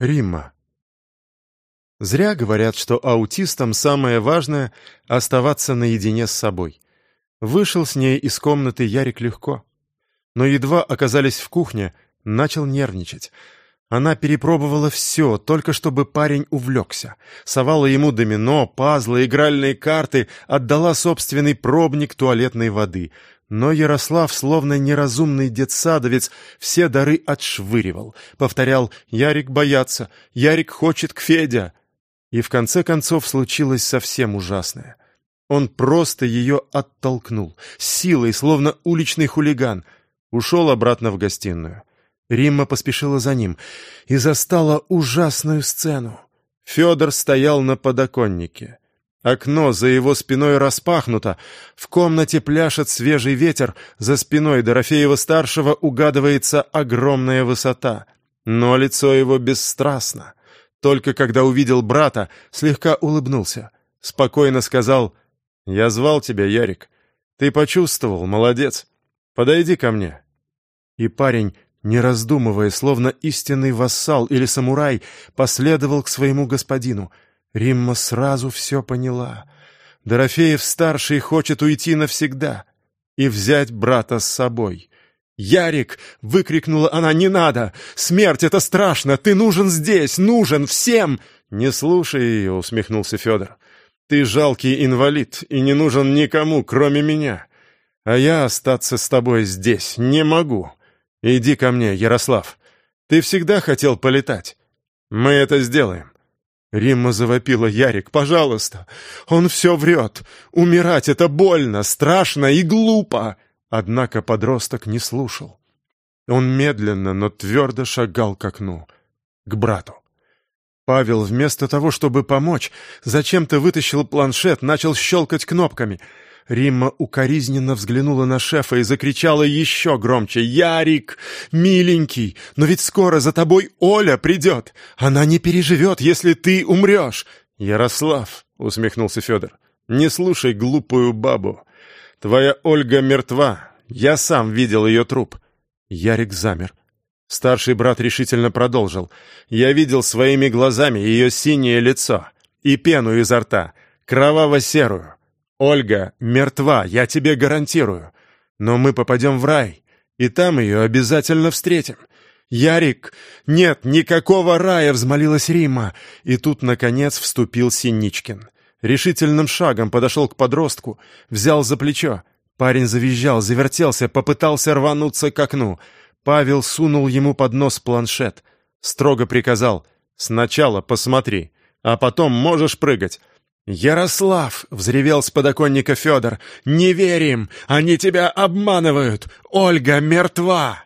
Римма. Зря говорят, что аутистам самое важное — оставаться наедине с собой. Вышел с ней из комнаты Ярик легко. Но едва оказались в кухне, начал нервничать. Она перепробовала все, только чтобы парень увлекся. Совала ему домино, пазлы, игральные карты, отдала собственный пробник туалетной воды. Но Ярослав, словно неразумный детсадовец, все дары отшвыривал. Повторял «Ярик боятся! Ярик хочет к Федя!» И в конце концов случилось совсем ужасное. Он просто ее оттолкнул, силой, словно уличный хулиган, ушел обратно в гостиную. Римма поспешила за ним и застала ужасную сцену. Федор стоял на подоконнике. Окно за его спиной распахнуто, в комнате пляшет свежий ветер, за спиной Дорофеева-старшего угадывается огромная высота. Но лицо его бесстрастно. Только когда увидел брата, слегка улыбнулся. Спокойно сказал, «Я звал тебя, Ярик. Ты почувствовал, молодец. Подойди ко мне». И парень, не раздумывая, словно истинный вассал или самурай, последовал к своему господину — Римма сразу все поняла. Дорофеев-старший хочет уйти навсегда и взять брата с собой. «Ярик!» — выкрикнула она. «Не надо! Смерть — это страшно! Ты нужен здесь! Нужен всем!» «Не слушай ее!» — усмехнулся Федор. «Ты жалкий инвалид и не нужен никому, кроме меня. А я остаться с тобой здесь не могу. Иди ко мне, Ярослав. Ты всегда хотел полетать. Мы это сделаем. Римма завопила Ярик, «Пожалуйста! Он все врет! Умирать — это больно, страшно и глупо!» Однако подросток не слушал. Он медленно, но твердо шагал к окну, к брату. Павел, вместо того, чтобы помочь, зачем-то вытащил планшет, начал щелкать кнопками — Римма укоризненно взглянула на шефа и закричала еще громче. «Ярик, миленький, но ведь скоро за тобой Оля придет! Она не переживет, если ты умрешь!» «Ярослав», — усмехнулся Федор, — «не слушай глупую бабу. Твоя Ольга мертва. Я сам видел ее труп». Ярик замер. Старший брат решительно продолжил. «Я видел своими глазами ее синее лицо и пену изо рта, кроваво-серую. Ольга мертва, я тебе гарантирую. Но мы попадем в рай, и там ее обязательно встретим. «Ярик! Нет, никакого рая!» — взмолилась Рима. И тут, наконец, вступил Синичкин. Решительным шагом подошел к подростку, взял за плечо. Парень завизжал, завертелся, попытался рвануться к окну. Павел сунул ему под нос планшет. Строго приказал «Сначала посмотри, а потом можешь прыгать. «Ярослав!» — взревел с подоконника Федор. «Не верим! Они тебя обманывают! Ольга мертва!»